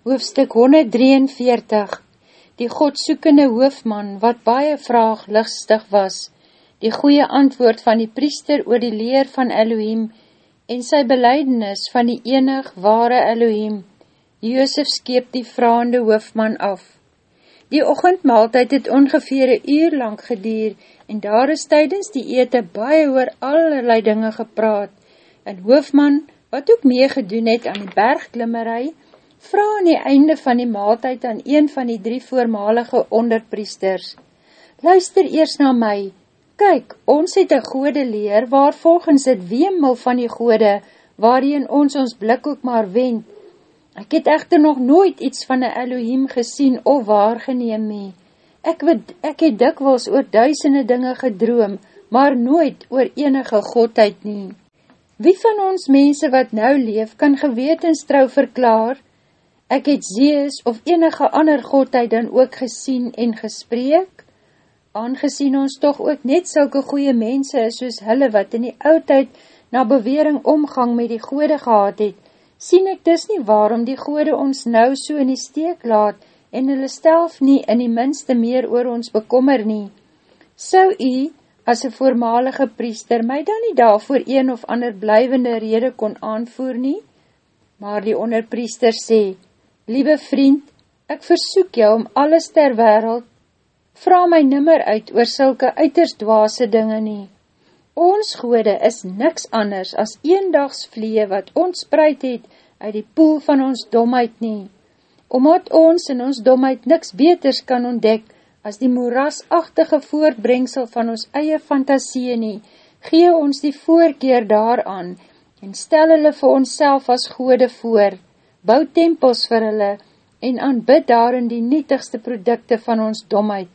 Hoofstuk 143 Die godsoekende hoofman, wat baie vraag lichstig was, die goeie antwoord van die priester oor die leer van Elohim en sy beleidenis van die enig ware Elohim, Joosef skeep die vraande hoofman af. Die ochendmaaltijd het ongeveer een uur lang gedier en daar is tydens die ete baie oor allerlei dinge gepraat, en hoofman, wat ook mee gedoen het aan die bergklimmerij, vraag aan die einde van die maaltijd aan een van die drie voormalige onderpriesters. Luister eers na my, kyk, ons het een gode leer, waar volgens het weemel van die gode, waarin ons ons blik ook maar wend. Ek het echter nog nooit iets van een Elohim gesien of waargeneem mee. Ek, weet, ek het dikwels oor duisende dinge gedroom, maar nooit oor enige godheid nie. Wie van ons mense wat nou leef, kan gewetenstrouw verklaar, ek het Zeus of enige ander godheid dan ook gesien en gespreek, aangezien ons toch ook net sulke goeie mense is soos hulle wat in die oudheid na bewering omgang met die gode gehad het, sien ek dis nie waarom die gode ons nou so in die steek laat en hulle stelf nie in die minste meer oor ons bekommer nie. Sou u, as een voormalige priester, my dan nie daarvoor een of ander blijvende rede kon aanvoer nie? Maar die onderpriester sê, Liewe vriend, ek versoek jou om alles ter wereld, vraag my nimmer uit oor sulke uiters dwaase dinge nie. Ons gode is niks anders as eendags vlie wat ons spreid het uit die poel van ons domheid nie. Omdat ons in ons domheid niks beters kan ontdek as die moerasachtige voortbrengsel van ons eie fantasie nie, gee ons die voorkeer daaraan en stel hulle vir ons as gode voor bou tempels vir hulle en aanbid daarin die nietigste produkte van ons domheid.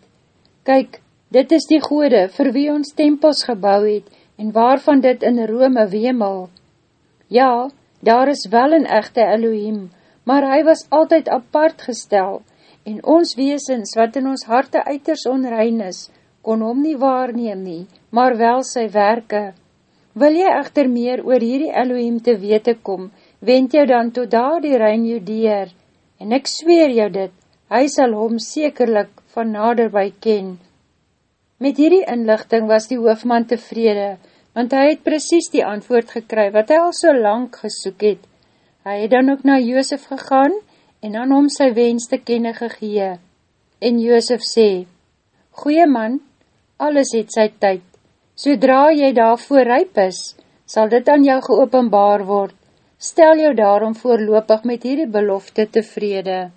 Kyk, dit is die gode vir wie ons tempels gebouw het en waarvan dit in Rome wemel. Ja, daar is wel een echte Elohim, maar hy was altyd apart gestel en ons weesens wat in ons harte uiters onrein is, kon hom nie waarneem nie, maar wel sy werke. Wil jy echter meer oor hierdie Elohim te wete kom, wend jou dan tot daar die rein judeer, en ek zweer jou dit, hy sal hom sekerlik van naderby ken. Met hierdie inlichting was die hoofman tevrede, want hy het precies die antwoord gekry, wat hy al so lang gesoek het. Hy het dan ook na Joosef gegaan, en aan hom sy wens te kenne gegee. En Joosef sê, Goeie man, alles het sy tyd. Sodra jy daarvoor ryp is, sal dit aan jou geopenbaar word, Stel jou daarom voorlopig met hierdie belofte tevrede.